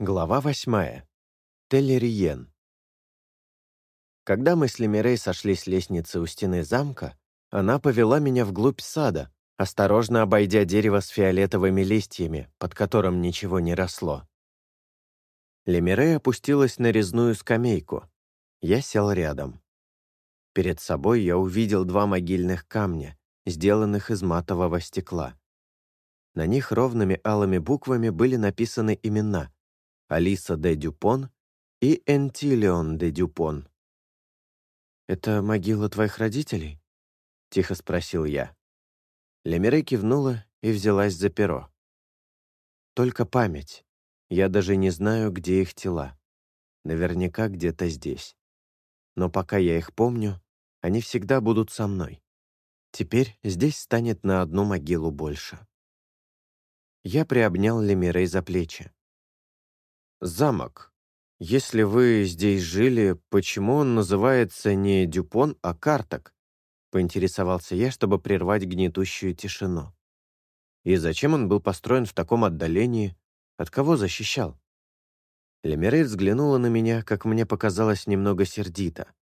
Глава восьмая. Телериен. Когда мы с Лемирей сошли с лестницы у стены замка, она повела меня вглубь сада, осторожно обойдя дерево с фиолетовыми листьями, под которым ничего не росло. Лемирей опустилась на резную скамейку. Я сел рядом. Перед собой я увидел два могильных камня, сделанных из матового стекла. На них ровными алыми буквами были написаны имена — Алиса де Дюпон и Энтилион де Дюпон. «Это могила твоих родителей?» — тихо спросил я. Лемире кивнула и взялась за перо. «Только память. Я даже не знаю, где их тела. Наверняка где-то здесь. Но пока я их помню, они всегда будут со мной. Теперь здесь станет на одну могилу больше». Я приобнял Лемирей за плечи. Замок. Если вы здесь жили, почему он называется не Дюпон, а Карток? Поинтересовался я, чтобы прервать гнетущую тишину. И зачем он был построен в таком отдалении? От кого защищал? Лемерей взглянула на меня, как мне показалось, немного сердито.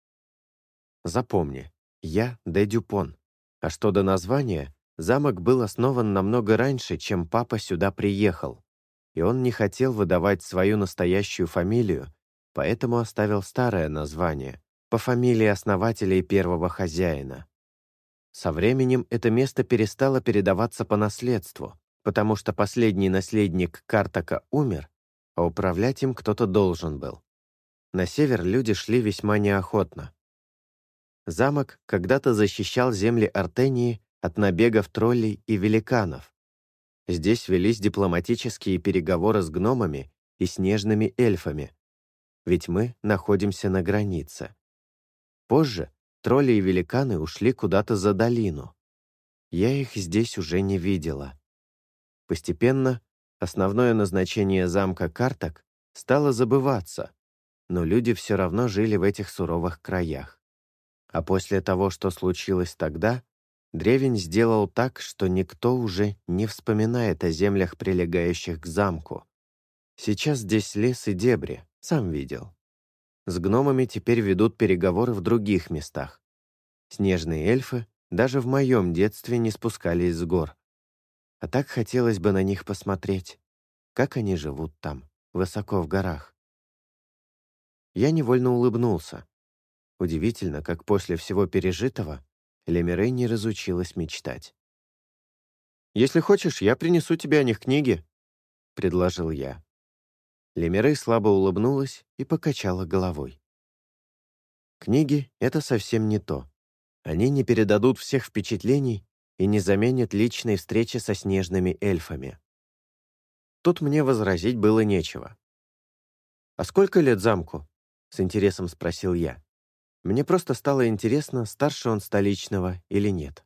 Запомни, я Де Дюпон. А что до названия, замок был основан намного раньше, чем папа сюда приехал и он не хотел выдавать свою настоящую фамилию, поэтому оставил старое название, по фамилии основателя и первого хозяина. Со временем это место перестало передаваться по наследству, потому что последний наследник Картака умер, а управлять им кто-то должен был. На север люди шли весьма неохотно. Замок когда-то защищал земли Артении от набегов троллей и великанов, Здесь велись дипломатические переговоры с гномами и снежными эльфами, ведь мы находимся на границе. Позже тролли и великаны ушли куда-то за долину. Я их здесь уже не видела. Постепенно основное назначение замка Картак стало забываться, но люди все равно жили в этих суровых краях. А после того, что случилось тогда, Древень сделал так, что никто уже не вспоминает о землях, прилегающих к замку. Сейчас здесь лес и дебри, сам видел. С гномами теперь ведут переговоры в других местах. Снежные эльфы даже в моем детстве не спускались с гор. А так хотелось бы на них посмотреть, как они живут там, высоко в горах. Я невольно улыбнулся. Удивительно, как после всего пережитого Лемирей не разучилась мечтать. «Если хочешь, я принесу тебе о них книги», — предложил я. Лемирей слабо улыбнулась и покачала головой. «Книги — это совсем не то. Они не передадут всех впечатлений и не заменят личной встречи со снежными эльфами». Тут мне возразить было нечего. «А сколько лет замку?» — с интересом спросил я. Мне просто стало интересно, старше он столичного или нет.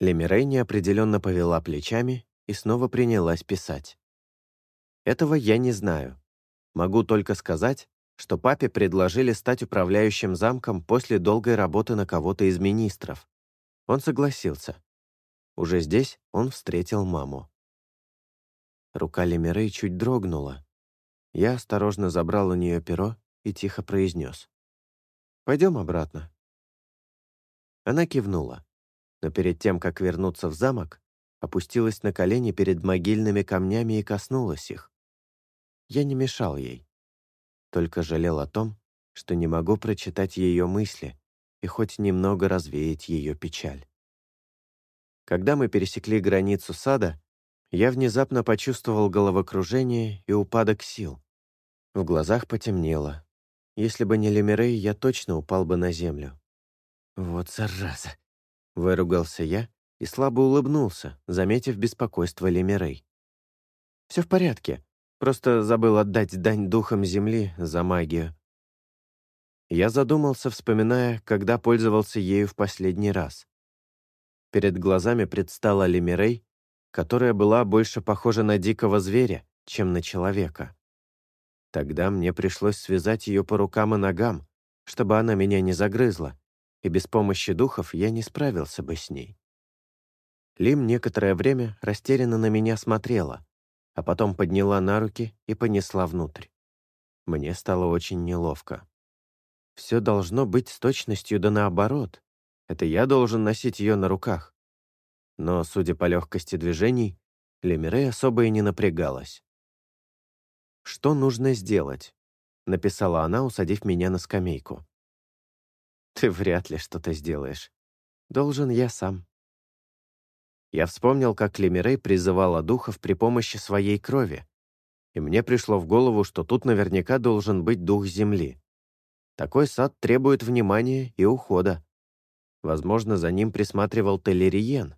Лемирей неопределенно повела плечами и снова принялась писать. Этого я не знаю. Могу только сказать, что папе предложили стать управляющим замком после долгой работы на кого-то из министров. Он согласился. Уже здесь он встретил маму. Рука Лемирей чуть дрогнула. Я осторожно забрал у нее перо и тихо произнес. Пойдем обратно». Она кивнула, но перед тем, как вернуться в замок, опустилась на колени перед могильными камнями и коснулась их. Я не мешал ей, только жалел о том, что не могу прочитать ее мысли и хоть немного развеять ее печаль. Когда мы пересекли границу сада, я внезапно почувствовал головокружение и упадок сил. В глазах потемнело, если бы не Лемирей, я точно упал бы на землю. «Вот зараза!» — выругался я и слабо улыбнулся, заметив беспокойство Лемирей. «Все в порядке, просто забыл отдать дань духам земли за магию». Я задумался, вспоминая, когда пользовался ею в последний раз. Перед глазами предстала Лемирей, которая была больше похожа на дикого зверя, чем на человека. Тогда мне пришлось связать ее по рукам и ногам, чтобы она меня не загрызла, и без помощи духов я не справился бы с ней. Лим некоторое время растерянно на меня смотрела, а потом подняла на руки и понесла внутрь. Мне стало очень неловко. Все должно быть с точностью да наоборот. Это я должен носить ее на руках. Но, судя по легкости движений, Лемирей особо и не напрягалась. «Что нужно сделать?» — написала она, усадив меня на скамейку. «Ты вряд ли что-то сделаешь. Должен я сам». Я вспомнил, как Лемирей призывала духов при помощи своей крови, и мне пришло в голову, что тут наверняка должен быть дух земли. Такой сад требует внимания и ухода. Возможно, за ним присматривал Телериен,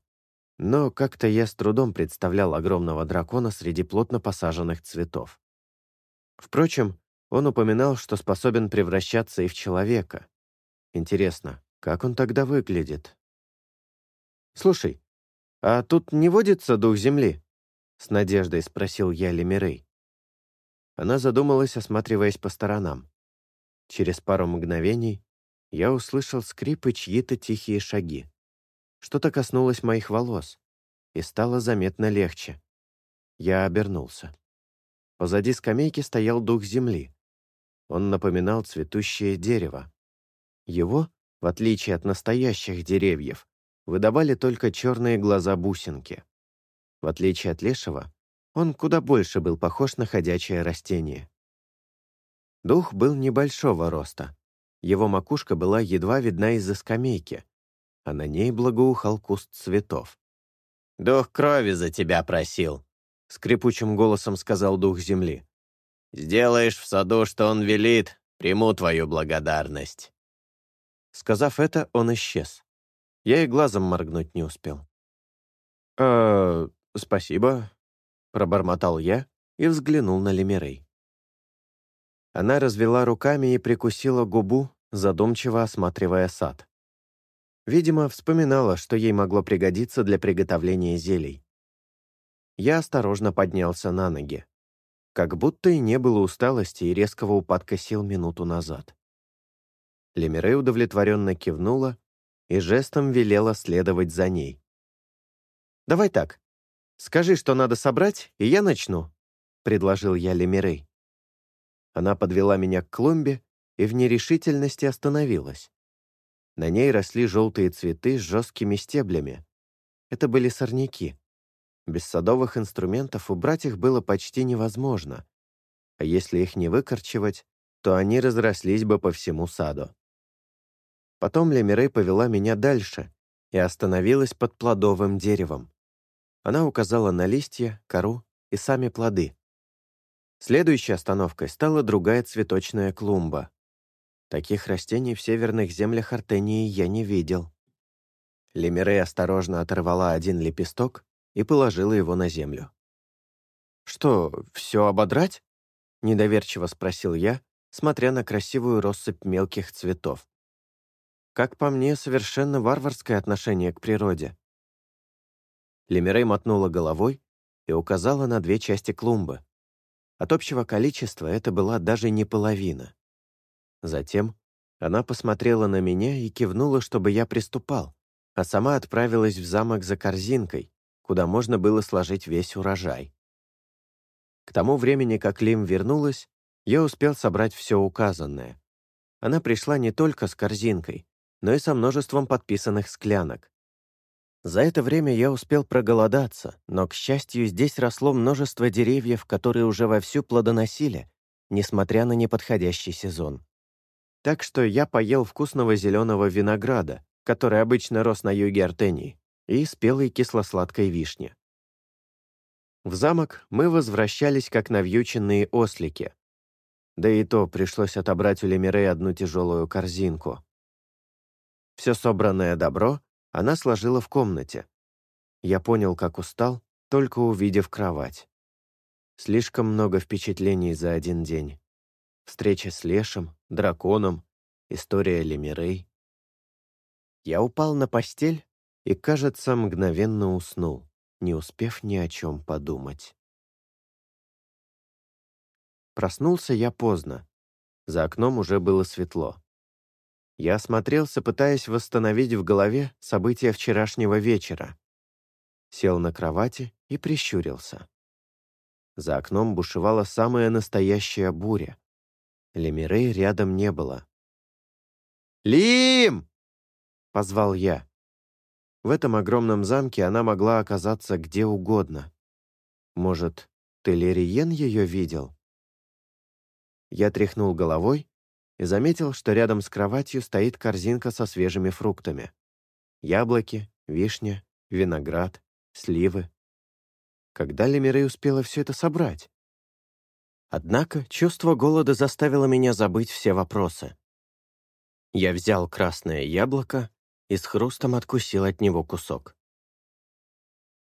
но как-то я с трудом представлял огромного дракона среди плотно посаженных цветов. Впрочем, он упоминал, что способен превращаться и в человека. Интересно, как он тогда выглядит? «Слушай, а тут не водится дух земли?» — с надеждой спросил я Лемирей. Она задумалась, осматриваясь по сторонам. Через пару мгновений я услышал скрип и чьи-то тихие шаги. Что-то коснулось моих волос, и стало заметно легче. Я обернулся. Позади скамейки стоял дух земли. Он напоминал цветущее дерево. Его, в отличие от настоящих деревьев, выдавали только черные глаза-бусинки. В отличие от лешего, он куда больше был похож на ходячее растение. Дух был небольшого роста. Его макушка была едва видна из-за скамейки, а на ней благоухал куст цветов. «Дух крови за тебя просил», — скрипучим голосом сказал дух земли. «Сделаешь в саду, что он велит, приму твою благодарность». Сказав это, он исчез. Я и глазом моргнуть не успел. «Э, спасибо», — пробормотал я и взглянул на Лемирей. Она развела руками и прикусила губу, задумчиво осматривая сад. Видимо, вспоминала, что ей могло пригодиться для приготовления зелий. Я осторожно поднялся на ноги. Как будто и не было усталости и резкого упадка сил минуту назад. Лемирей удовлетворенно кивнула и жестом велела следовать за ней. «Давай так. Скажи, что надо собрать, и я начну», — предложил я Лемирей. Она подвела меня к клумбе и в нерешительности остановилась. На ней росли желтые цветы с жесткими стеблями. Это были сорняки. Без садовых инструментов убрать их было почти невозможно. А если их не выкорчевать, то они разрослись бы по всему саду. Потом Лемирей повела меня дальше и остановилась под плодовым деревом. Она указала на листья, кору и сами плоды. Следующей остановкой стала другая цветочная клумба. Таких растений в северных землях Артении я не видел. Лемирей осторожно оторвала один лепесток и положила его на землю. «Что, все ободрать?» — недоверчиво спросил я, смотря на красивую россыпь мелких цветов. Как по мне, совершенно варварское отношение к природе. Лемирей мотнула головой и указала на две части клумбы. От общего количества это была даже не половина. Затем она посмотрела на меня и кивнула, чтобы я приступал, а сама отправилась в замок за корзинкой, куда можно было сложить весь урожай. К тому времени, как Лим вернулась, я успел собрать все указанное. Она пришла не только с корзинкой, но и со множеством подписанных склянок. За это время я успел проголодаться, но, к счастью, здесь росло множество деревьев, которые уже вовсю плодоносили, несмотря на неподходящий сезон. Так что я поел вкусного зеленого винограда, который обычно рос на юге Артении, и спелой кисло-сладкой вишни. В замок мы возвращались как навьюченные ослики. Да и то пришлось отобрать у Лемирей одну тяжелую корзинку. Все собранное добро она сложила в комнате. Я понял, как устал, только увидев кровать. Слишком много впечатлений за один день. Встреча с Лешем, драконом, история Лемирей. Я упал на постель и, кажется, мгновенно уснул, не успев ни о чем подумать. Проснулся я поздно. За окном уже было светло. Я осмотрелся, пытаясь восстановить в голове события вчерашнего вечера. Сел на кровати и прищурился. За окном бушевала самая настоящая буря. Лемирей рядом не было. «Лим!» — позвал я. В этом огромном замке она могла оказаться где угодно. Может, Телериен ее видел? Я тряхнул головой и заметил, что рядом с кроватью стоит корзинка со свежими фруктами. Яблоки, вишня, виноград, сливы. Когда Лемирей успела все это собрать? Однако чувство голода заставило меня забыть все вопросы. Я взял красное яблоко и с хрустом откусил от него кусок.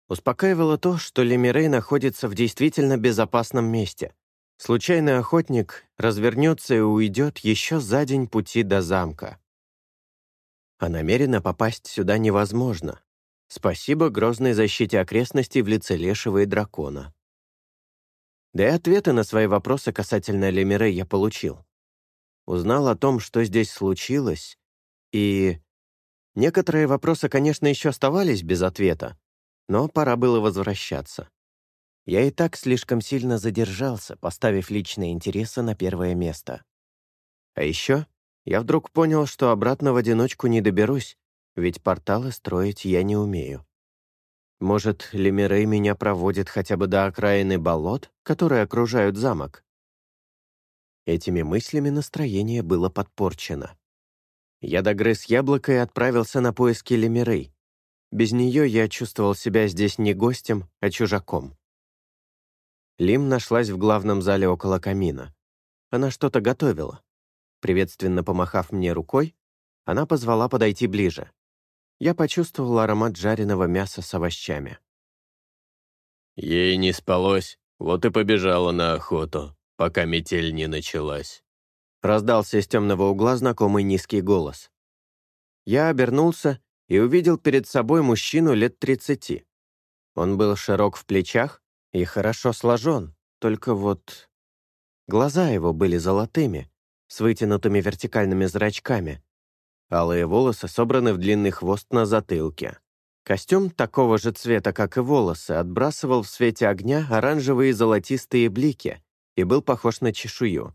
Успокаивало то, что Лемирей находится в действительно безопасном месте. Случайный охотник развернется и уйдет еще за день пути до замка. А намеренно попасть сюда невозможно. Спасибо грозной защите окрестностей в лице Лешего и Дракона. Да и ответы на свои вопросы касательно Лемире я получил. Узнал о том, что здесь случилось, и... Некоторые вопросы, конечно, еще оставались без ответа, но пора было возвращаться. Я и так слишком сильно задержался, поставив личные интересы на первое место. А еще я вдруг понял, что обратно в одиночку не доберусь, ведь порталы строить я не умею. Может, Лемирей меня проводит хотя бы до окраины болот, которые окружают замок? Этими мыслями настроение было подпорчено. Я догрыз яблоко и отправился на поиски Лемирей. Без нее я чувствовал себя здесь не гостем, а чужаком. Лим нашлась в главном зале около камина. Она что-то готовила. Приветственно помахав мне рукой, она позвала подойти ближе. Я почувствовал аромат жареного мяса с овощами. «Ей не спалось, вот и побежала на охоту, пока метель не началась», раздался из темного угла знакомый низкий голос. Я обернулся и увидел перед собой мужчину лет тридцати. Он был широк в плечах и хорошо сложен, только вот... Глаза его были золотыми, с вытянутыми вертикальными зрачками. Алые волосы собраны в длинный хвост на затылке. Костюм такого же цвета, как и волосы, отбрасывал в свете огня оранжевые золотистые блики и был похож на чешую.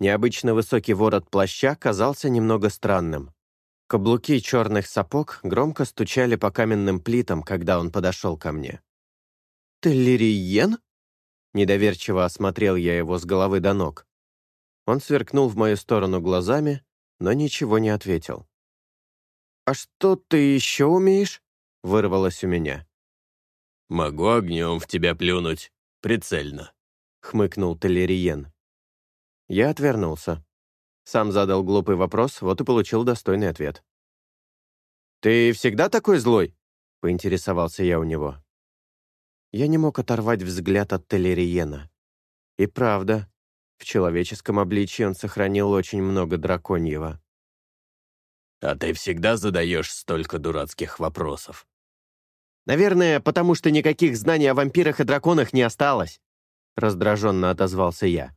Необычно высокий ворот плаща казался немного странным. Каблуки черных сапог громко стучали по каменным плитам, когда он подошел ко мне. «Теллириен?» Недоверчиво осмотрел я его с головы до ног. Он сверкнул в мою сторону глазами, но ничего не ответил. «А что ты еще умеешь?» — вырвалось у меня. «Могу огнем в тебя плюнуть, прицельно», — хмыкнул Телериен. Я отвернулся. Сам задал глупый вопрос, вот и получил достойный ответ. «Ты всегда такой злой?» — поинтересовался я у него. Я не мог оторвать взгляд от Телериена. И правда, в человеческом обличии он сохранил очень много драконьего. «А ты всегда задаешь столько дурацких вопросов?» «Наверное, потому что никаких знаний о вампирах и драконах не осталось», раздраженно отозвался я.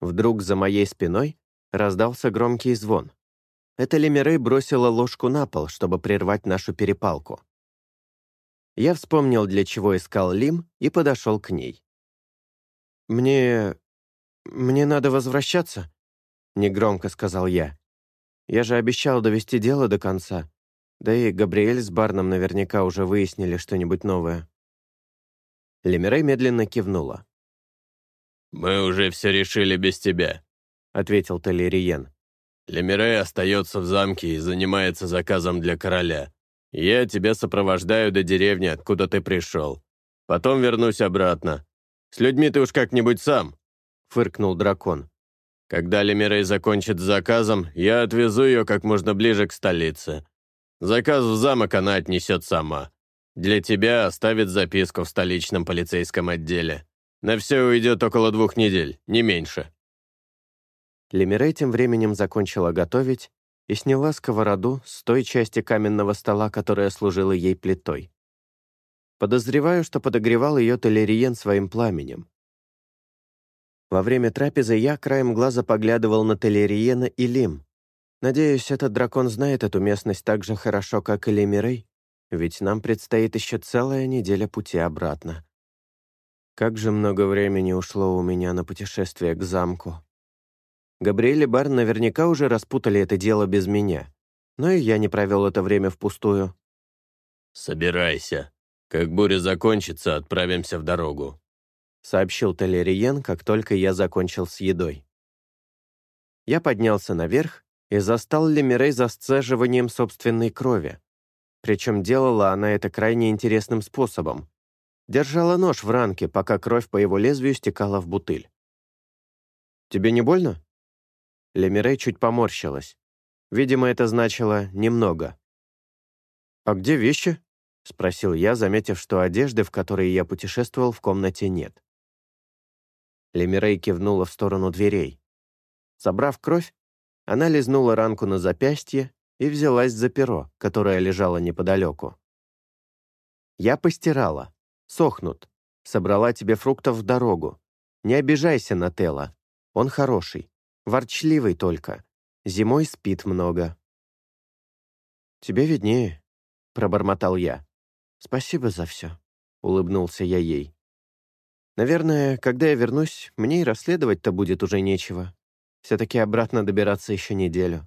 Вдруг за моей спиной раздался громкий звон. Это Лемирей бросила ложку на пол, чтобы прервать нашу перепалку. Я вспомнил, для чего искал Лим, и подошел к ней. «Мне... мне надо возвращаться», — негромко сказал я. «Я же обещал довести дело до конца. Да и Габриэль с Барном наверняка уже выяснили что-нибудь новое». Лемирей медленно кивнула. «Мы уже все решили без тебя», — ответил Талериен. «Лемирей остается в замке и занимается заказом для короля. Я тебя сопровождаю до деревни, откуда ты пришел. Потом вернусь обратно. С людьми ты уж как-нибудь сам», — фыркнул дракон. «Когда Лемирей закончит с заказом, я отвезу ее как можно ближе к столице. Заказ в замок она отнесет сама. Для тебя оставит записку в столичном полицейском отделе». На все уйдет около двух недель, не меньше». Лемирей тем временем закончила готовить и сняла сковороду с той части каменного стола, которая служила ей плитой. Подозреваю, что подогревал ее Телериен своим пламенем. Во время трапезы я краем глаза поглядывал на Телериена и Лим. Надеюсь, этот дракон знает эту местность так же хорошо, как и Лемирей, ведь нам предстоит еще целая неделя пути обратно. Как же много времени ушло у меня на путешествие к замку. Габриэль и Бар наверняка уже распутали это дело без меня, но и я не провел это время впустую. «Собирайся. Как буря закончится, отправимся в дорогу», — сообщил Толериен, как только я закончил с едой. Я поднялся наверх и застал Лемирей за сцеживанием собственной крови. Причем делала она это крайне интересным способом. Держала нож в ранке, пока кровь по его лезвию стекала в бутыль. «Тебе не больно?» Лемирей чуть поморщилась. Видимо, это значило «немного». «А где вещи?» — спросил я, заметив, что одежды, в которой я путешествовал, в комнате нет. Лемирей кивнула в сторону дверей. Собрав кровь, она лизнула ранку на запястье и взялась за перо, которое лежало неподалеку. «Я постирала. Сохнут. Собрала тебе фруктов в дорогу. Не обижайся на Тела. Он хороший. Ворчливый только. Зимой спит много». «Тебе виднее», — пробормотал я. «Спасибо за все», — улыбнулся я ей. «Наверное, когда я вернусь, мне и расследовать-то будет уже нечего. Все-таки обратно добираться еще неделю».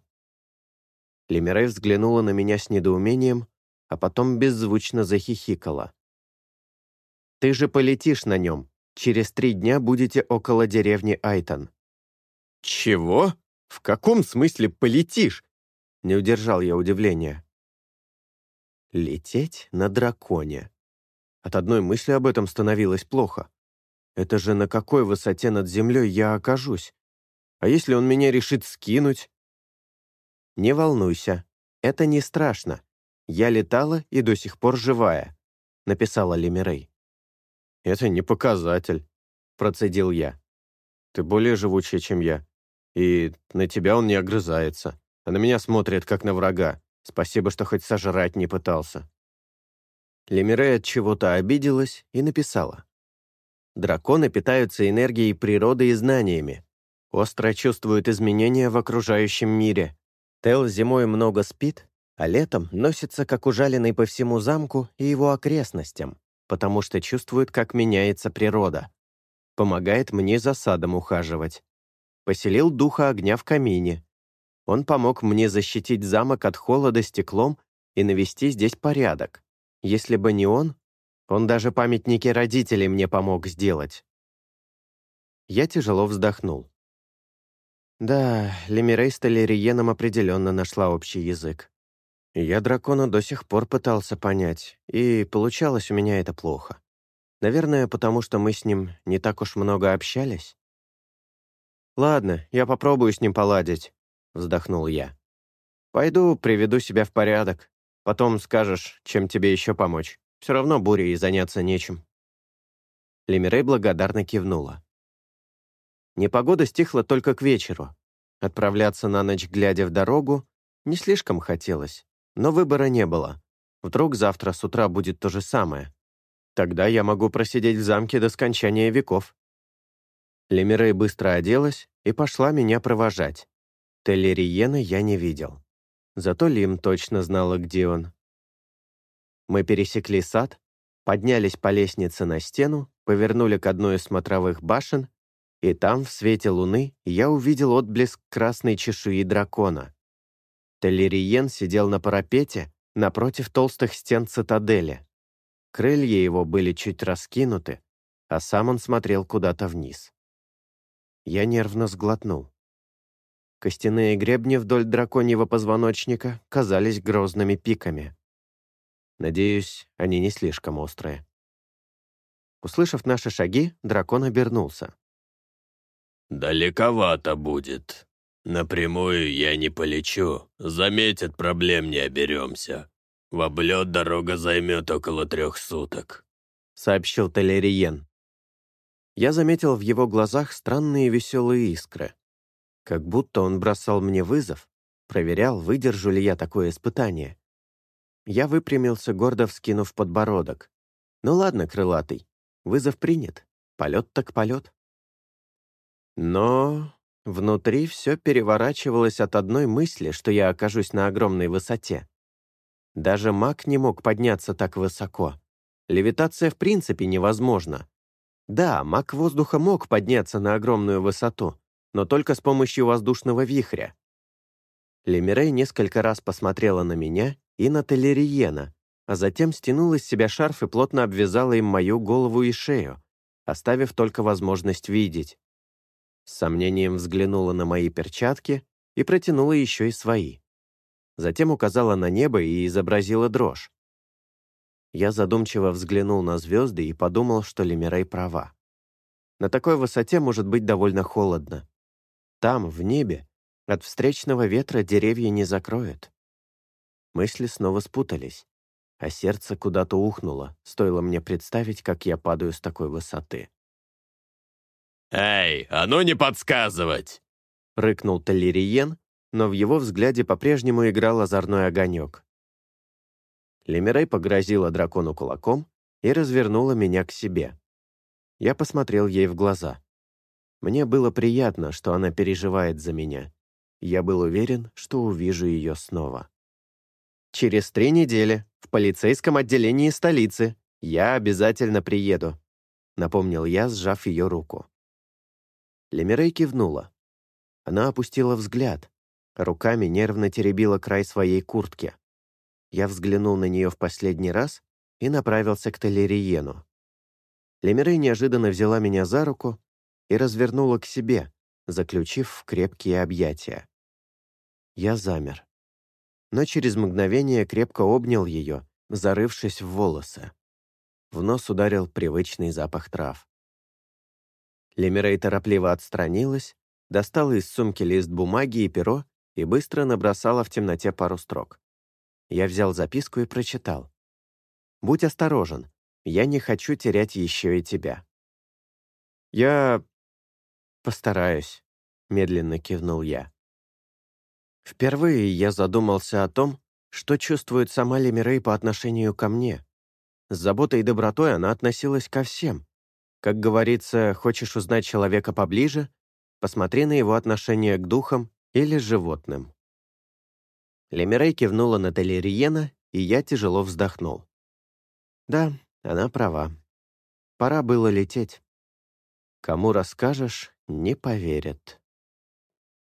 Лемирей взглянула на меня с недоумением, а потом беззвучно захихикала. «Ты же полетишь на нем. Через три дня будете около деревни Айтон». «Чего? В каком смысле полетишь?» Не удержал я удивления. «Лететь на драконе». От одной мысли об этом становилось плохо. Это же на какой высоте над землей я окажусь? А если он меня решит скинуть? «Не волнуйся, это не страшно. Я летала и до сих пор живая», — написала Лемирей. «Это не показатель», — процедил я. «Ты более живучая, чем я. И на тебя он не огрызается, а на меня смотрит, как на врага. Спасибо, что хоть сожрать не пытался». Лемирей от чего-то обиделась и написала. «Драконы питаются энергией природы и знаниями. Остро чувствуют изменения в окружающем мире. Тел зимой много спит, а летом носится как ужаленный по всему замку и его окрестностям, потому что чувствует, как меняется природа. Помогает мне за садом ухаживать. Поселил духа огня в камине. Он помог мне защитить замок от холода стеклом и навести здесь порядок. Если бы не он, он даже памятники родителей мне помог сделать. Я тяжело вздохнул. Да, Лемирей с Толериеном определенно нашла общий язык. Я дракона до сих пор пытался понять, и получалось у меня это плохо. Наверное, потому что мы с ним не так уж много общались. «Ладно, я попробую с ним поладить», — вздохнул я. «Пойду, приведу себя в порядок. Потом скажешь, чем тебе еще помочь. Все равно бурей заняться нечем». Лемирей благодарно кивнула. Непогода стихла только к вечеру. Отправляться на ночь, глядя в дорогу, не слишком хотелось, но выбора не было. Вдруг завтра с утра будет то же самое. Тогда я могу просидеть в замке до скончания веков. Лемирей быстро оделась и пошла меня провожать. Телериена я не видел. Зато Лим точно знала, где он. Мы пересекли сад, поднялись по лестнице на стену, повернули к одной из смотровых башен и там, в свете луны, я увидел отблеск красной чешуи дракона. Телериен сидел на парапете напротив толстых стен цитадели. Крылья его были чуть раскинуты, а сам он смотрел куда-то вниз. Я нервно сглотнул. Костяные гребни вдоль драконьего позвоночника казались грозными пиками. Надеюсь, они не слишком острые. Услышав наши шаги, дракон обернулся. «Далековато будет. Напрямую я не полечу. Заметят, проблем не оберемся. В облет дорога займет около трех суток», — сообщил Толериен. Я заметил в его глазах странные веселые искры. Как будто он бросал мне вызов, проверял, выдержу ли я такое испытание. Я выпрямился, гордо вскинув подбородок. «Ну ладно, крылатый, вызов принят. Полет так полет». Но внутри все переворачивалось от одной мысли, что я окажусь на огромной высоте. Даже маг не мог подняться так высоко. Левитация в принципе невозможна. Да, маг воздуха мог подняться на огромную высоту, но только с помощью воздушного вихря. Лемирей несколько раз посмотрела на меня и на Телериена, а затем стянула с себя шарф и плотно обвязала им мою голову и шею, оставив только возможность видеть. С сомнением взглянула на мои перчатки и протянула еще и свои. Затем указала на небо и изобразила дрожь. Я задумчиво взглянул на звезды и подумал, что Лемирей права. На такой высоте может быть довольно холодно. Там, в небе, от встречного ветра деревья не закроют. Мысли снова спутались, а сердце куда-то ухнуло, стоило мне представить, как я падаю с такой высоты. «Эй, а ну не подсказывать!» — рыкнул Талириен, но в его взгляде по-прежнему играл озорной огонек. Лемирей погрозила дракону кулаком и развернула меня к себе. Я посмотрел ей в глаза. Мне было приятно, что она переживает за меня. Я был уверен, что увижу ее снова. «Через три недели, в полицейском отделении столицы, я обязательно приеду», напомнил я, сжав ее руку. Лемирей кивнула. Она опустила взгляд, руками нервно теребила край своей куртки. Я взглянул на нее в последний раз и направился к Телериену. Лемирей неожиданно взяла меня за руку и развернула к себе, заключив в крепкие объятия. Я замер. Но через мгновение крепко обнял ее, зарывшись в волосы. В нос ударил привычный запах трав. Лемирей торопливо отстранилась, достала из сумки лист бумаги и перо и быстро набросала в темноте пару строк. Я взял записку и прочитал. «Будь осторожен, я не хочу терять еще и тебя». «Я... постараюсь», — медленно кивнул я. Впервые я задумался о том, что чувствует сама Лемирей по отношению ко мне. С заботой и добротой она относилась ко всем. Как говорится, хочешь узнать человека поближе, посмотри на его отношение к духам или животным. Лемирей кивнула на Телериена, и я тяжело вздохнул. Да, она права. Пора было лететь. Кому расскажешь, не поверят.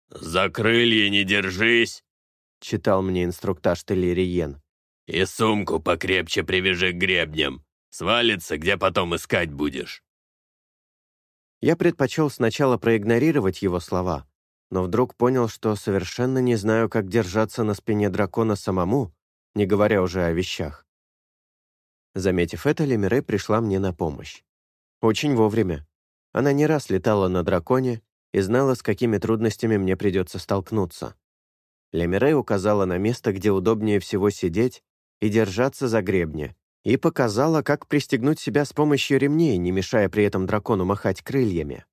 «За крылья не держись!» — читал мне инструктаж Телериен. «И сумку покрепче привяжи к гребням. Свалится, где потом искать будешь». Я предпочел сначала проигнорировать его слова, но вдруг понял, что совершенно не знаю, как держаться на спине дракона самому, не говоря уже о вещах. Заметив это, Лемире пришла мне на помощь. Очень вовремя. Она не раз летала на драконе и знала, с какими трудностями мне придется столкнуться. Лемире указала на место, где удобнее всего сидеть и держаться за гребни, и показала, как пристегнуть себя с помощью ремней, не мешая при этом дракону махать крыльями.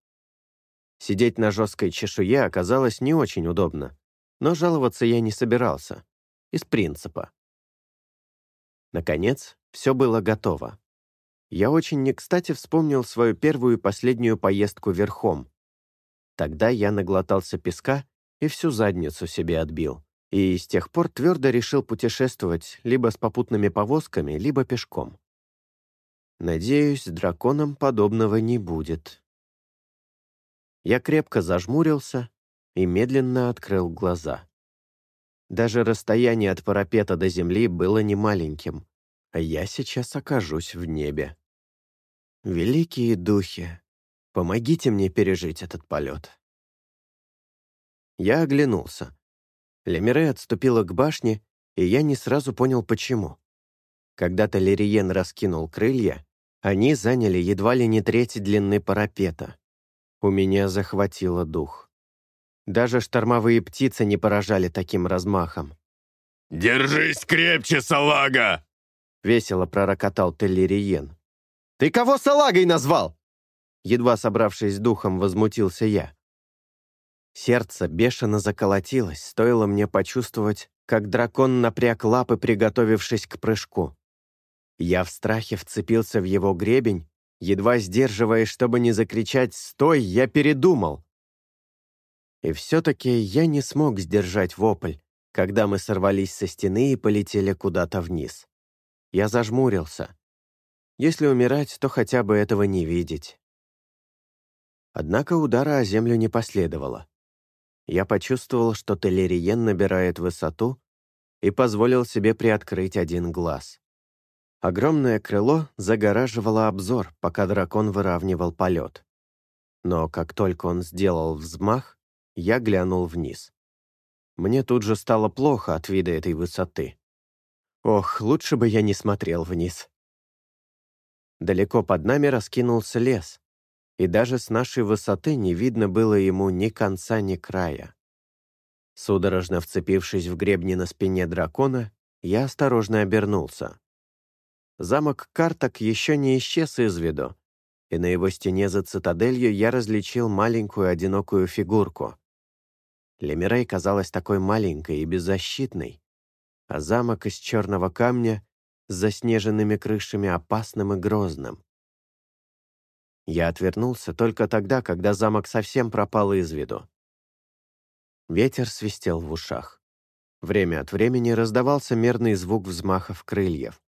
Сидеть на жесткой чешуе оказалось не очень удобно, но жаловаться я не собирался. Из принципа. Наконец, все было готово. Я очень не кстати вспомнил свою первую и последнюю поездку верхом. Тогда я наглотался песка и всю задницу себе отбил, и с тех пор твердо решил путешествовать либо с попутными повозками, либо пешком. Надеюсь, драконам подобного не будет. Я крепко зажмурился и медленно открыл глаза. Даже расстояние от парапета до земли было немаленьким, а я сейчас окажусь в небе. Великие духи, помогите мне пережить этот полет. Я оглянулся. Лемире отступила к башне, и я не сразу понял, почему. Когда-то Лириен раскинул крылья, они заняли едва ли не треть длины парапета. У меня захватило дух. Даже штормовые птицы не поражали таким размахом. «Держись крепче, салага!» — весело пророкотал Теллириен. «Ты кого салагой назвал?» Едва собравшись духом, возмутился я. Сердце бешено заколотилось, стоило мне почувствовать, как дракон напряг лапы, приготовившись к прыжку. Я в страхе вцепился в его гребень Едва сдерживаясь, чтобы не закричать «Стой, я передумал!» И все-таки я не смог сдержать вопль, когда мы сорвались со стены и полетели куда-то вниз. Я зажмурился. Если умирать, то хотя бы этого не видеть. Однако удара о землю не последовало. Я почувствовал, что Телериен набирает высоту и позволил себе приоткрыть один глаз. Огромное крыло загораживало обзор, пока дракон выравнивал полет. Но как только он сделал взмах, я глянул вниз. Мне тут же стало плохо от вида этой высоты. Ох, лучше бы я не смотрел вниз. Далеко под нами раскинулся лес, и даже с нашей высоты не видно было ему ни конца, ни края. Судорожно вцепившись в гребни на спине дракона, я осторожно обернулся. Замок Карток еще не исчез из виду, и на его стене за цитаделью я различил маленькую одинокую фигурку. Лемирей казалась такой маленькой и беззащитной, а замок из черного камня с заснеженными крышами опасным и грозным. Я отвернулся только тогда, когда замок совсем пропал из виду. Ветер свистел в ушах. Время от времени раздавался мерный звук взмахов крыльев.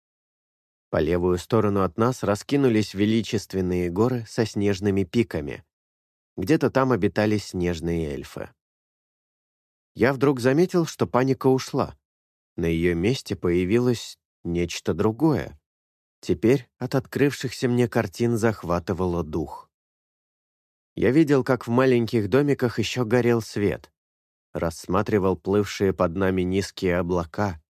По левую сторону от нас раскинулись величественные горы со снежными пиками. Где-то там обитали снежные эльфы. Я вдруг заметил, что паника ушла. На ее месте появилось нечто другое. Теперь от открывшихся мне картин захватывало дух. Я видел, как в маленьких домиках еще горел свет. Рассматривал плывшие под нами низкие облака.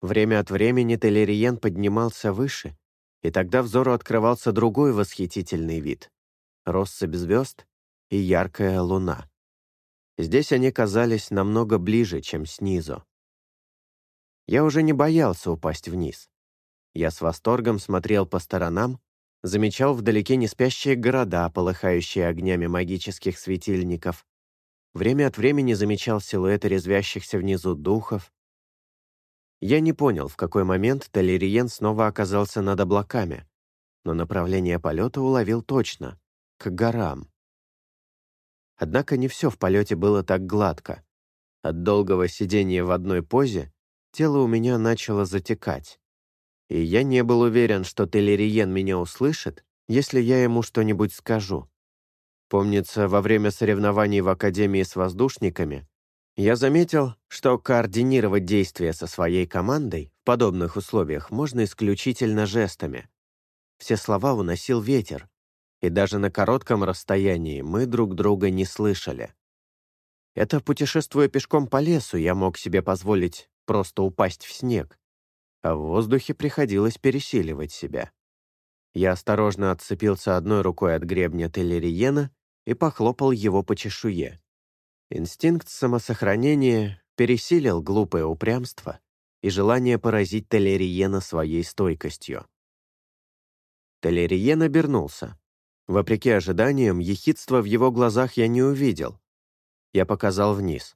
Время от времени Телериен поднимался выше, и тогда взору открывался другой восхитительный вид — россыпь звезд и яркая луна. Здесь они казались намного ближе, чем снизу. Я уже не боялся упасть вниз. Я с восторгом смотрел по сторонам, замечал вдалеке неспящие города, полыхающие огнями магических светильников. Время от времени замечал силуэты резвящихся внизу духов. Я не понял, в какой момент Талериен снова оказался над облаками, но направление полета уловил точно — к горам. Однако не все в полете было так гладко. От долгого сидения в одной позе тело у меня начало затекать. И я не был уверен, что Телериен меня услышит, если я ему что-нибудь скажу. Помнится, во время соревнований в Академии с воздушниками я заметил, что координировать действия со своей командой в подобных условиях можно исключительно жестами. Все слова уносил ветер, и даже на коротком расстоянии мы друг друга не слышали. Это, путешествуя пешком по лесу, я мог себе позволить просто упасть в снег, а в воздухе приходилось пересиливать себя. Я осторожно отцепился одной рукой от гребня Телериена и похлопал его по чешуе. Инстинкт самосохранения пересилил глупое упрямство и желание поразить Телериена своей стойкостью. Телериен обернулся. Вопреки ожиданиям, ехидства в его глазах я не увидел. Я показал вниз.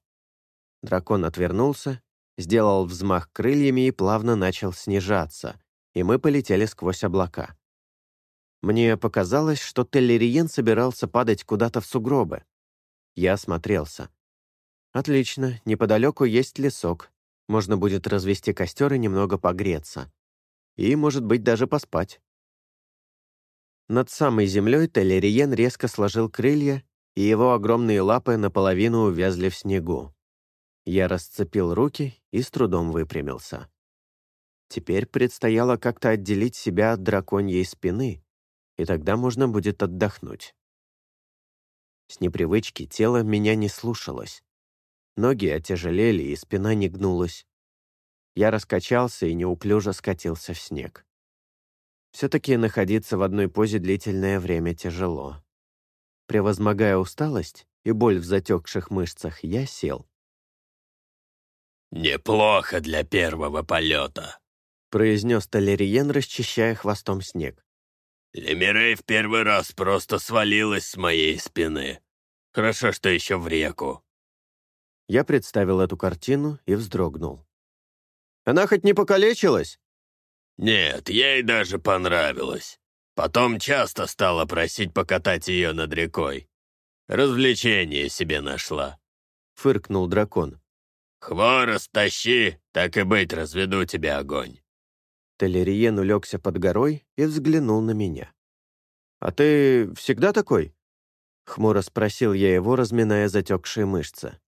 Дракон отвернулся сделал взмах крыльями и плавно начал снижаться, и мы полетели сквозь облака. Мне показалось, что Теллериен собирался падать куда-то в сугробы. Я осмотрелся. Отлично, неподалеку есть лесок. Можно будет развести костер и немного погреться. И, может быть, даже поспать. Над самой землей Теллериен резко сложил крылья, и его огромные лапы наполовину увязли в снегу. Я расцепил руки и с трудом выпрямился. Теперь предстояло как-то отделить себя от драконьей спины, и тогда можно будет отдохнуть. С непривычки тело меня не слушалось. Ноги отяжелели, и спина не гнулась. Я раскачался и неуклюже скатился в снег. Все-таки находиться в одной позе длительное время тяжело. Превозмогая усталость и боль в затекших мышцах, я сел. «Неплохо для первого полета», — произнес Толериен, расчищая хвостом снег. «Лемирей в первый раз просто свалилась с моей спины. Хорошо, что еще в реку». Я представил эту картину и вздрогнул. «Она хоть не покалечилась?» «Нет, ей даже понравилось. Потом часто стала просить покатать ее над рекой. Развлечение себе нашла», — фыркнул дракон. «Хворост тащи, так и быть, разведу тебе огонь». Телериен улегся под горой и взглянул на меня. «А ты всегда такой?» — хмуро спросил я его, разминая затекшие мышцы.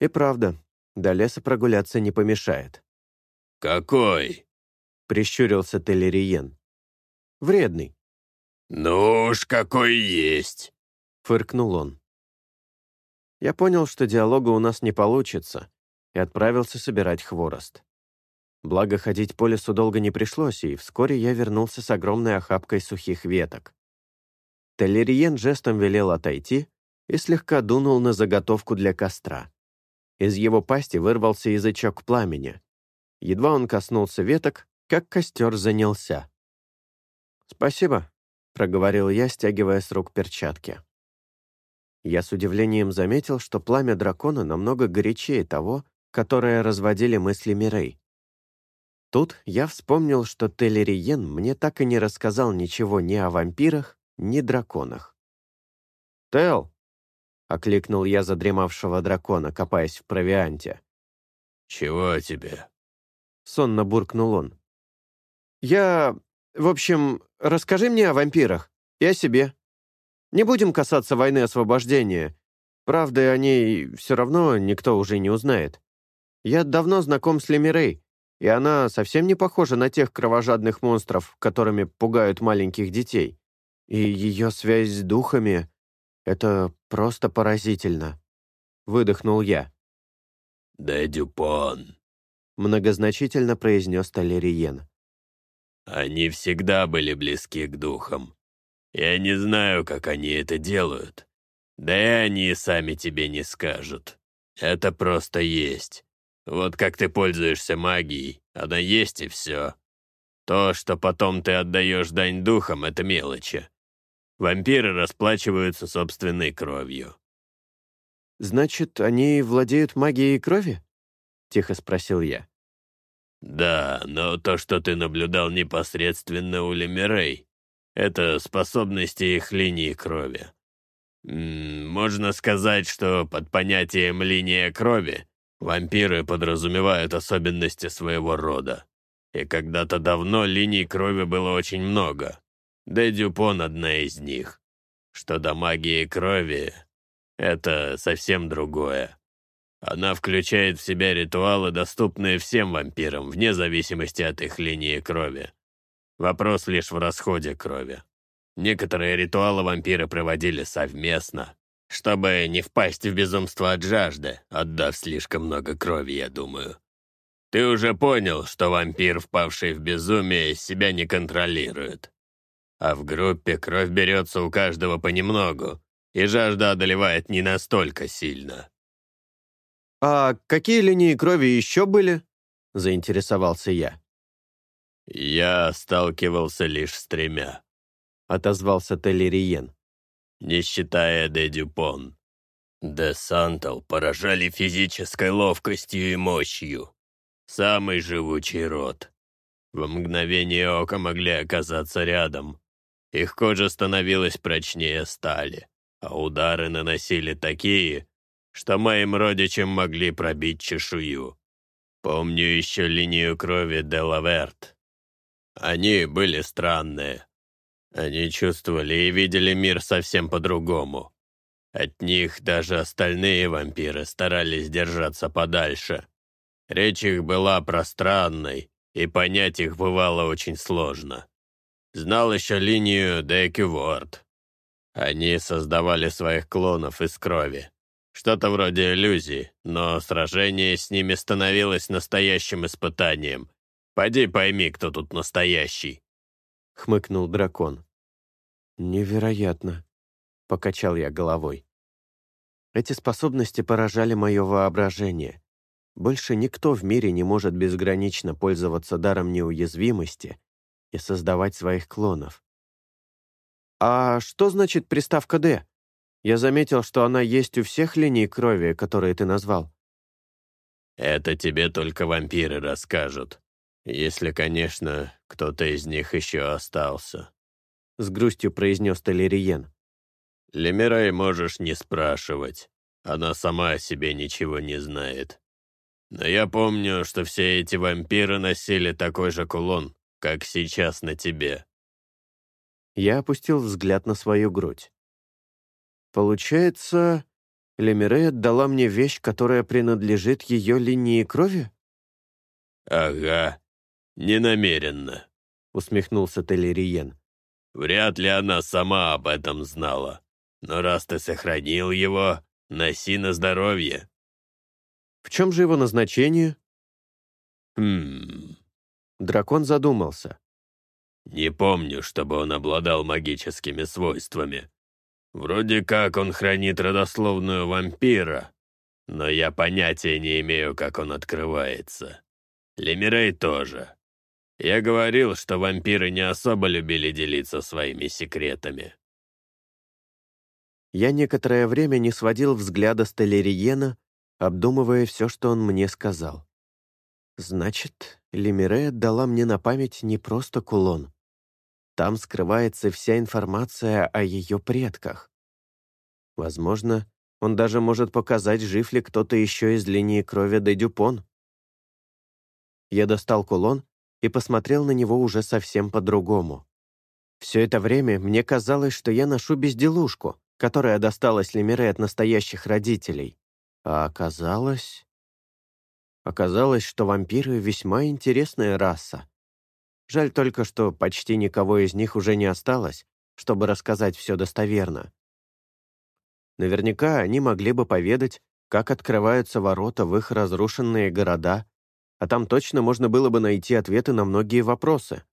И правда, до леса прогуляться не помешает. «Какой?» — прищурился Телериен. «Вредный». «Ну уж какой есть!» — фыркнул он. Я понял, что диалога у нас не получится, и отправился собирать хворост. Благо, ходить по лесу долго не пришлось, и вскоре я вернулся с огромной охапкой сухих веток. Телериен жестом велел отойти и слегка дунул на заготовку для костра. Из его пасти вырвался язычок пламени. Едва он коснулся веток, как костер занялся. «Спасибо», — проговорил я, стягивая с рук перчатки. Я с удивлением заметил, что пламя дракона намного горячее того, которое разводили мысли Мирей. Тут я вспомнил, что Телериен мне так и не рассказал ничего ни о вампирах, ни драконах. «Тел!» — окликнул я задремавшего дракона, копаясь в провианте. «Чего тебе?» — сонно буркнул он. «Я... В общем, расскажи мне о вампирах и о себе. Не будем касаться войны освобождения. Правды о ней все равно никто уже не узнает. Я давно знаком с Лемирей, и она совсем не похожа на тех кровожадных монстров, которыми пугают маленьких детей. И ее связь с духами — это просто поразительно. Выдохнул я. «Да, Дюпон», — многозначительно произнес Толериен. «Они всегда были близки к духам. Я не знаю, как они это делают. Да и они сами тебе не скажут. Это просто есть. Вот как ты пользуешься магией, она есть и все. То, что потом ты отдаешь дань духам, это мелочи. Вампиры расплачиваются собственной кровью. «Значит, они владеют магией крови?» — тихо спросил я. «Да, но то, что ты наблюдал непосредственно у Лемирей, это способности их линии крови. Можно сказать, что под понятием «линия крови» Вампиры подразумевают особенности своего рода. И когда-то давно линий крови было очень много. Де Дюпон — одна из них. Что до магии крови, это совсем другое. Она включает в себя ритуалы, доступные всем вампирам, вне зависимости от их линии крови. Вопрос лишь в расходе крови. Некоторые ритуалы вампиры проводили совместно, чтобы не впасть в безумство от жажды, отдав слишком много крови, я думаю. Ты уже понял, что вампир, впавший в безумие, себя не контролирует. А в группе кровь берется у каждого понемногу, и жажда одолевает не настолько сильно. «А какие линии крови еще были?» — заинтересовался я. «Я сталкивался лишь с тремя», — отозвался Телериен не считая Де Дюпон. Де Сантал поражали физической ловкостью и мощью. Самый живучий род. В мгновение ока могли оказаться рядом. Их кожа становилась прочнее стали, а удары наносили такие, что моим родичам могли пробить чешую. Помню еще линию крови Делаверт. Они были странные, они чувствовали и видели мир совсем по-другому. От них даже остальные вампиры старались держаться подальше. Речь их была пространной, и понять их бывало очень сложно. Знал еще линию Декюворд. Они создавали своих клонов из крови. Что-то вроде иллюзии, но сражение с ними становилось настоящим испытанием. Пойди пойми, кто тут настоящий хмыкнул дракон. «Невероятно», — покачал я головой. Эти способности поражали мое воображение. Больше никто в мире не может безгранично пользоваться даром неуязвимости и создавать своих клонов. «А что значит приставка «Д»? Я заметил, что она есть у всех линий крови, которые ты назвал». «Это тебе только вампиры расскажут», если, конечно, кто-то из них еще остался. С грустью произнес Толериен. Лемирай можешь не спрашивать. Она сама о себе ничего не знает. Но я помню, что все эти вампиры носили такой же кулон, как сейчас на тебе». Я опустил взгляд на свою грудь. «Получается, Лемире отдала мне вещь, которая принадлежит ее линии крови?» «Ага, ненамеренно», — усмехнулся Телериен. «Вряд ли она сама об этом знала. Но раз ты сохранил его, носи на здоровье». «В чем же его назначение?» «Хм...» Дракон задумался. «Не помню, чтобы он обладал магическими свойствами. Вроде как он хранит родословную вампира, но я понятия не имею, как он открывается. Лемирей тоже. Я говорил, что вампиры не особо любили делиться своими секретами. Я некоторое время не сводил взгляда с Телериена, обдумывая все, что он мне сказал. Значит, Лемире отдала мне на память не просто кулон. Там скрывается вся информация о ее предках. Возможно, он даже может показать, жив ли кто-то еще из линии крови де Дюпон. Я достал кулон и посмотрел на него уже совсем по-другому. Все это время мне казалось, что я ношу безделушку, которая досталась Лемире от настоящих родителей. А оказалось... Оказалось, что вампиры — весьма интересная раса. Жаль только, что почти никого из них уже не осталось, чтобы рассказать все достоверно. Наверняка они могли бы поведать, как открываются ворота в их разрушенные города, а там точно можно было бы найти ответы на многие вопросы.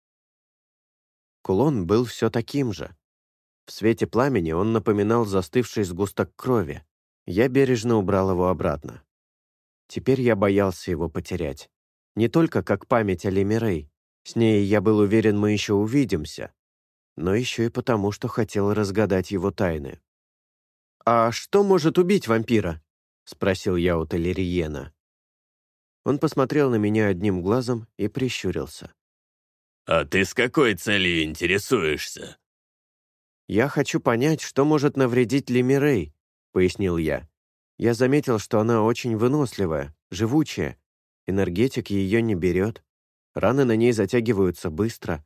Кулон был все таким же. В свете пламени он напоминал застывший сгусток крови. Я бережно убрал его обратно. Теперь я боялся его потерять. Не только как память о Лемирей. С ней, я был уверен, мы еще увидимся. Но еще и потому, что хотел разгадать его тайны. «А что может убить вампира?» — спросил я у Телериена. Он посмотрел на меня одним глазом и прищурился. «А ты с какой целью интересуешься?» «Я хочу понять, что может навредить Лемирей», — пояснил я. «Я заметил, что она очень выносливая, живучая. Энергетик ее не берет. Раны на ней затягиваются быстро.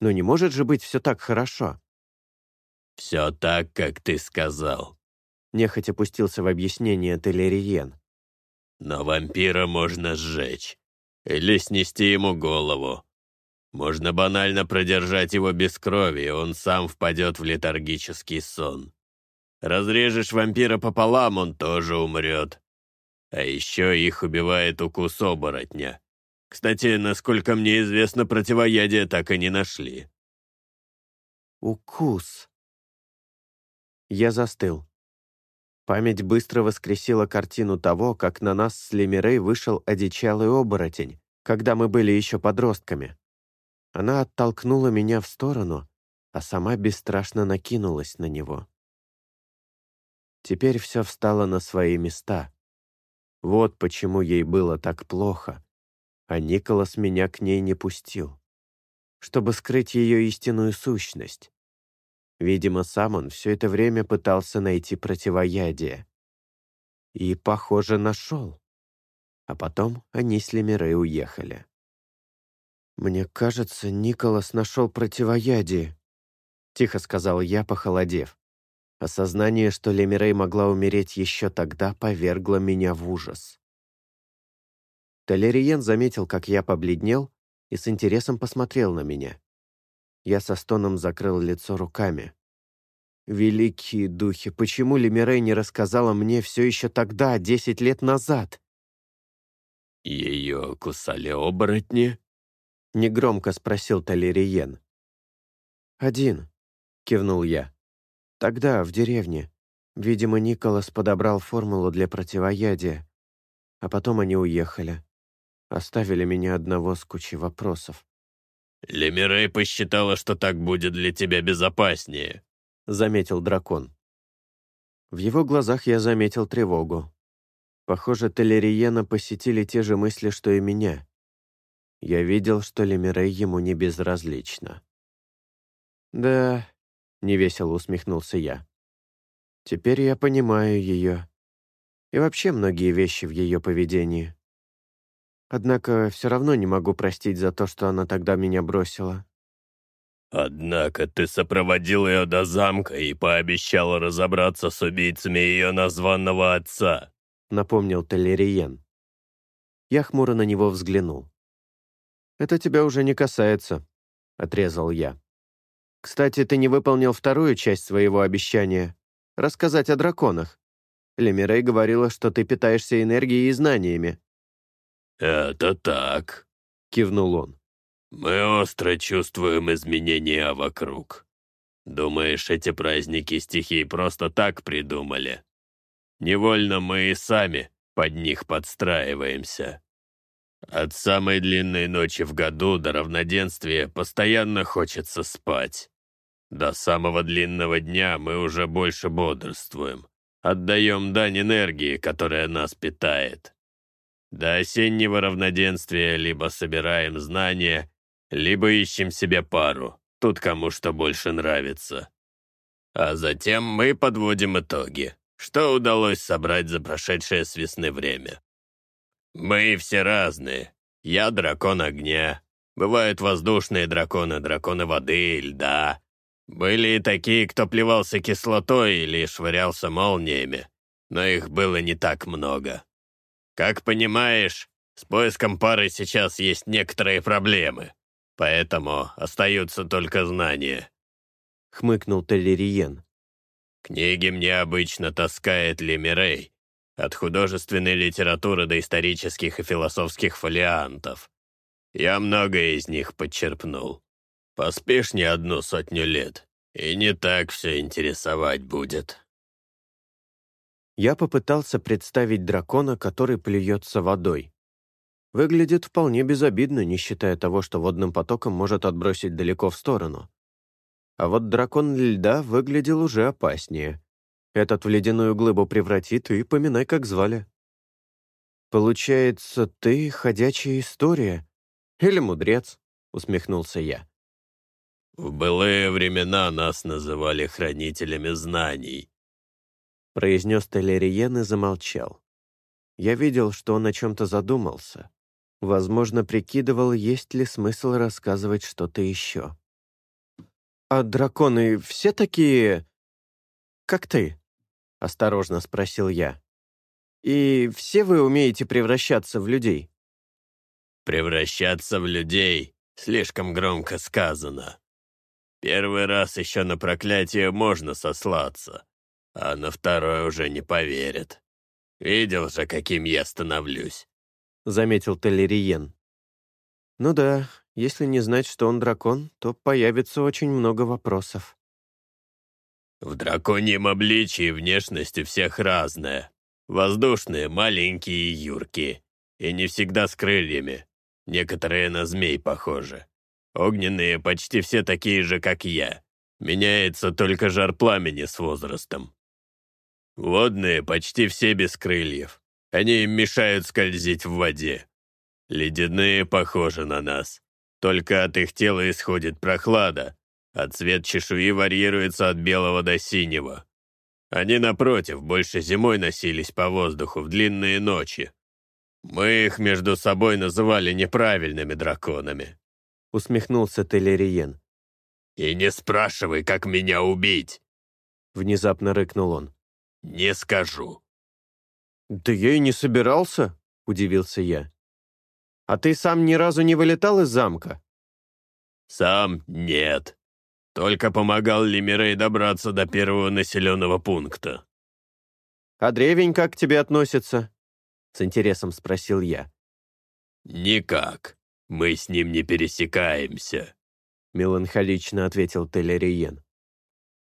Но не может же быть все так хорошо». «Все так, как ты сказал», — нехотя пустился в объяснение Телериен. Но вампира можно сжечь. Или снести ему голову. Можно банально продержать его без крови, и он сам впадет в летаргический сон. Разрежешь вампира пополам, он тоже умрет. А еще их убивает укус оборотня. Кстати, насколько мне известно, противоядие так и не нашли. Укус. Я застыл. Память быстро воскресила картину того, как на нас с Лемирей вышел одичалый оборотень, когда мы были еще подростками. Она оттолкнула меня в сторону, а сама бесстрашно накинулась на него. Теперь все встало на свои места. Вот почему ей было так плохо, а Николас меня к ней не пустил, чтобы скрыть ее истинную сущность. Видимо, сам он все это время пытался найти противоядие. И, похоже, нашел. А потом они с Лемирей уехали. «Мне кажется, Николас нашел противоядие», — тихо сказал я, похолодев. Осознание, что Лемирей могла умереть еще тогда, повергло меня в ужас. Толериен заметил, как я побледнел, и с интересом посмотрел на меня. Я со стоном закрыл лицо руками. «Великие духи, почему Лемирей не рассказала мне все еще тогда, десять лет назад?» «Ее кусали оборотни?» — негромко спросил Талериен. «Один», — кивнул я. «Тогда, в деревне. Видимо, Николас подобрал формулу для противоядия. А потом они уехали. Оставили меня одного с кучей вопросов. «Лемирей посчитала, что так будет для тебя безопаснее», — заметил дракон. В его глазах я заметил тревогу. Похоже, Телериена посетили те же мысли, что и меня. Я видел, что Лемирей ему не безразлична. «Да», — невесело усмехнулся я. «Теперь я понимаю ее. И вообще многие вещи в ее поведении. Однако все равно не могу простить за то, что она тогда меня бросила. «Однако ты сопроводил ее до замка и пообещал разобраться с убийцами ее названного отца», напомнил Телериен. Я хмуро на него взглянул. «Это тебя уже не касается», — отрезал я. «Кстати, ты не выполнил вторую часть своего обещания — рассказать о драконах. Лемирей говорила, что ты питаешься энергией и знаниями». «Это так», — кивнул он. «Мы остро чувствуем изменения вокруг. Думаешь, эти праздники стихий просто так придумали? Невольно мы и сами под них подстраиваемся. От самой длинной ночи в году до равноденствия постоянно хочется спать. До самого длинного дня мы уже больше бодрствуем. Отдаем дань энергии, которая нас питает. До осеннего равноденствия либо собираем знания, либо ищем себе пару, тут кому что больше нравится. А затем мы подводим итоги, что удалось собрать за прошедшее с весны время. Мы все разные. Я дракон огня. Бывают воздушные драконы, драконы воды, льда. Были и такие, кто плевался кислотой или швырялся молниями, но их было не так много. Как понимаешь, с поиском пары сейчас есть некоторые проблемы, поэтому остаются только знания». Хмыкнул Телериен. «Книги мне обычно таскает Лемирей, от художественной литературы до исторических и философских фолиантов. Я многое из них подчерпнул. Поспишь не одну сотню лет, и не так все интересовать будет». Я попытался представить дракона, который плюется водой. Выглядит вполне безобидно, не считая того, что водным потоком может отбросить далеко в сторону. А вот дракон льда выглядел уже опаснее. Этот в ледяную глыбу превратит и поминай, как звали. «Получается, ты ходячая история? Или мудрец?» — усмехнулся я. «В былые времена нас называли хранителями знаний», — произнес Телериен и замолчал. Я видел, что он о чем-то задумался. Возможно, прикидывал, есть ли смысл рассказывать что-то еще. «А драконы все такие... как ты?» — осторожно спросил я. «И все вы умеете превращаться в людей?» «Превращаться в людей слишком громко сказано. Первый раз еще на проклятие можно сослаться, а на второй уже не поверят. Видел же, каким я становлюсь», — заметил Телериен. «Ну да, если не знать, что он дракон, то появится очень много вопросов». «В драконьем обличии внешность у всех разная. Воздушные, маленькие и юркие. И не всегда с крыльями. Некоторые на змей похожи. Огненные почти все такие же, как я. Меняется только жар пламени с возрастом. Водные почти все без крыльев. Они им мешают скользить в воде. Ледяные похожи на нас. Только от их тела исходит прохлада, а цвет чешуи варьируется от белого до синего. Они, напротив, больше зимой носились по воздуху в длинные ночи. Мы их между собой называли неправильными драконами. Усмехнулся Телериен. «И не спрашивай, как меня убить!» Внезапно рыкнул он. «Не скажу». «Да я и не собирался», — удивился я. «А ты сам ни разу не вылетал из замка?» «Сам нет. Только помогал Лемирей добраться до первого населенного пункта». «А древень как к тебе относится?» — с интересом спросил я. «Никак. Мы с ним не пересекаемся», — меланхолично ответил Телериен.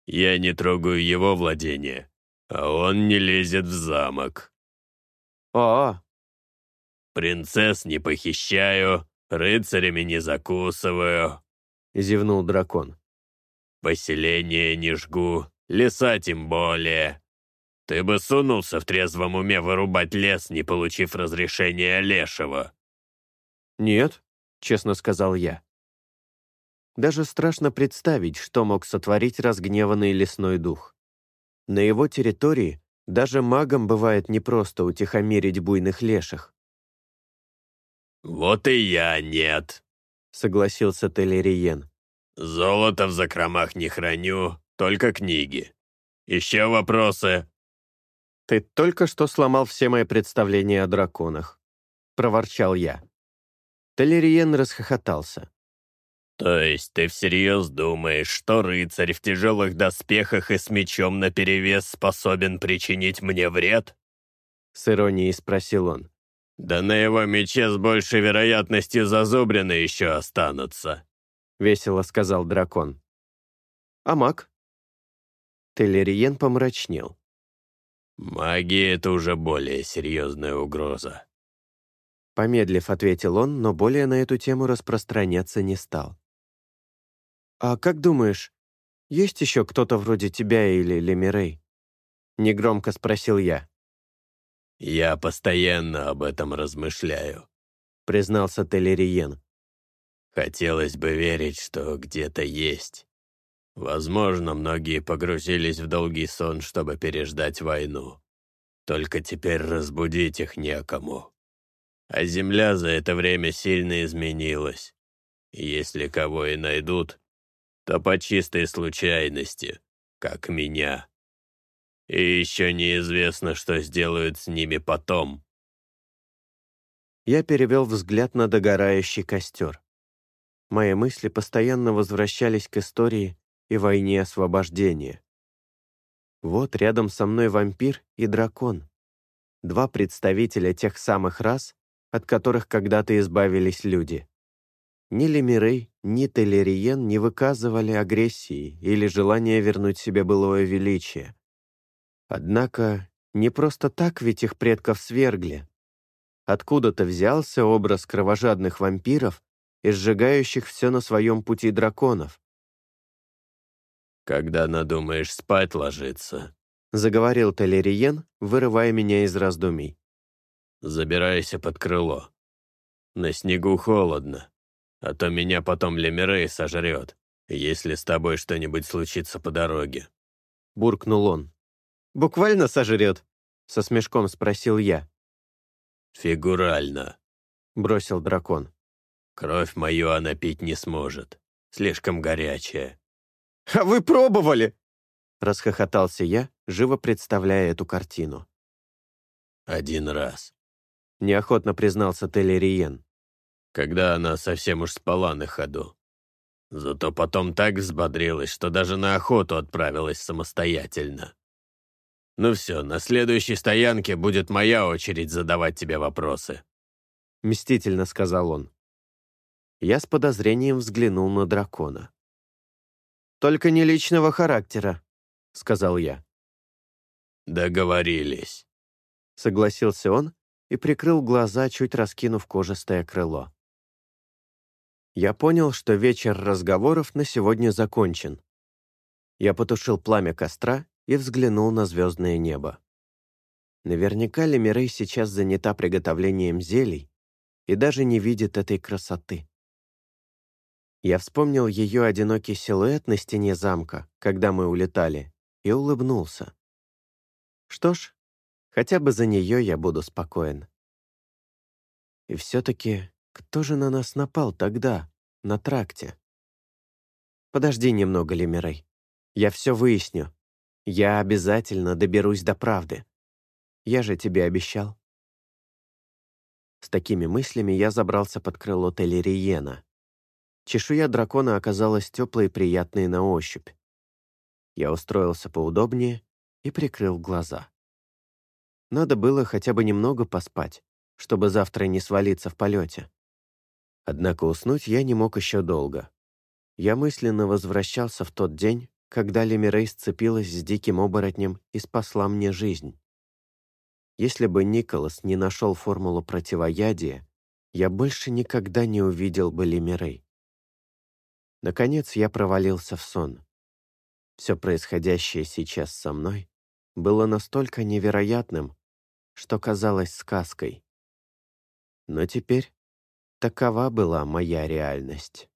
«Я не трогаю его владения, а он не лезет в замок. А, Принцесс не похищаю, рыцарями не закусываю. Зевнул дракон. Поселение не жгу, леса тем более. Ты бы сунулся в трезвом уме вырубать лес, не получив разрешения Лешего. Нет, честно сказал я. Даже страшно представить, что мог сотворить разгневанный лесной дух. На его территории даже магам бывает непросто утихомирить буйных леших. «Вот и я нет», — согласился Телериен. «Золото в закромах не храню, только книги. Еще вопросы?» «Ты только что сломал все мои представления о драконах», — проворчал я. Телериен расхохотался. «То есть ты всерьез думаешь, что рыцарь в тяжелых доспехах и с мечом наперевес способен причинить мне вред?» С иронией спросил он. «Да на его мече с большей вероятностью зазубрины еще останутся», — весело сказал дракон. «А маг?» Телериен помрачнел. «Магия — это уже более серьезная угроза». Помедлив, ответил он, но более на эту тему распространяться не стал. «А как думаешь, есть еще кто-то вроде тебя или Лемирей?» Негромко спросил я. «Я постоянно об этом размышляю», — признался Телериен. «Хотелось бы верить, что где-то есть. Возможно, многие погрузились в долгий сон, чтобы переждать войну. Только теперь разбудить их некому. А Земля за это время сильно изменилась. Если кого и найдут, то по чистой случайности, как меня. И еще неизвестно, что сделают с ними потом. Я перевел взгляд на догорающий костер. Мои мысли постоянно возвращались к истории и войне освобождения. Вот рядом со мной вампир и дракон. Два представителя тех самых рас, от которых когда-то избавились люди. Ни Лемирей, ни Телериен не выказывали агрессии или желания вернуть себе былое величие. Однако не просто так ведь их предков свергли. Откуда-то взялся образ кровожадных вампиров и сжигающих все на своем пути драконов. «Когда надумаешь спать ложиться», — заговорил Телериен, вырывая меня из раздумий. «Забирайся под крыло. На снегу холодно, а то меня потом Лемирей сожрет, если с тобой что-нибудь случится по дороге». Буркнул он. «Буквально сожрет?» — со смешком спросил я. «Фигурально», — бросил дракон. «Кровь мою она пить не сможет. Слишком горячая». «А вы пробовали?» — расхохотался я, живо представляя эту картину. «Один раз», — неохотно признался Телериен когда она совсем уж спала на ходу. Зато потом так взбодрилась, что даже на охоту отправилась самостоятельно. Ну все, на следующей стоянке будет моя очередь задавать тебе вопросы. Мстительно сказал он. Я с подозрением взглянул на дракона. «Только не личного характера», — сказал я. «Договорились», — согласился он и прикрыл глаза, чуть раскинув кожистое крыло я понял, что вечер разговоров на сегодня закончен. Я потушил пламя костра и взглянул на звездное небо. Наверняка Лемирей сейчас занята приготовлением зелий и даже не видит этой красоты. Я вспомнил ее одинокий силуэт на стене замка, когда мы улетали, и улыбнулся. Что ж, хотя бы за нее я буду спокоен. И все-таки кто же на нас напал тогда, на тракте? Подожди немного, Лемирей. Я все выясню. Я обязательно доберусь до правды. Я же тебе обещал. С такими мыслями я забрался под крыло Телериена. Чешуя дракона оказалась теплой и приятной на ощупь. Я устроился поудобнее и прикрыл глаза. Надо было хотя бы немного поспать, чтобы завтра не свалиться в полете. Однако уснуть я не мог еще долго. Я мысленно возвращался в тот день, когда Лемирей сцепилась с диким оборотнем и спасла мне жизнь. Если бы Николас не нашел формулу противоядия, я больше никогда не увидел бы Лемирей. Наконец я провалился в сон. Все происходящее сейчас со мной было настолько невероятным, что казалось сказкой. Но теперь Такова была моя реальность.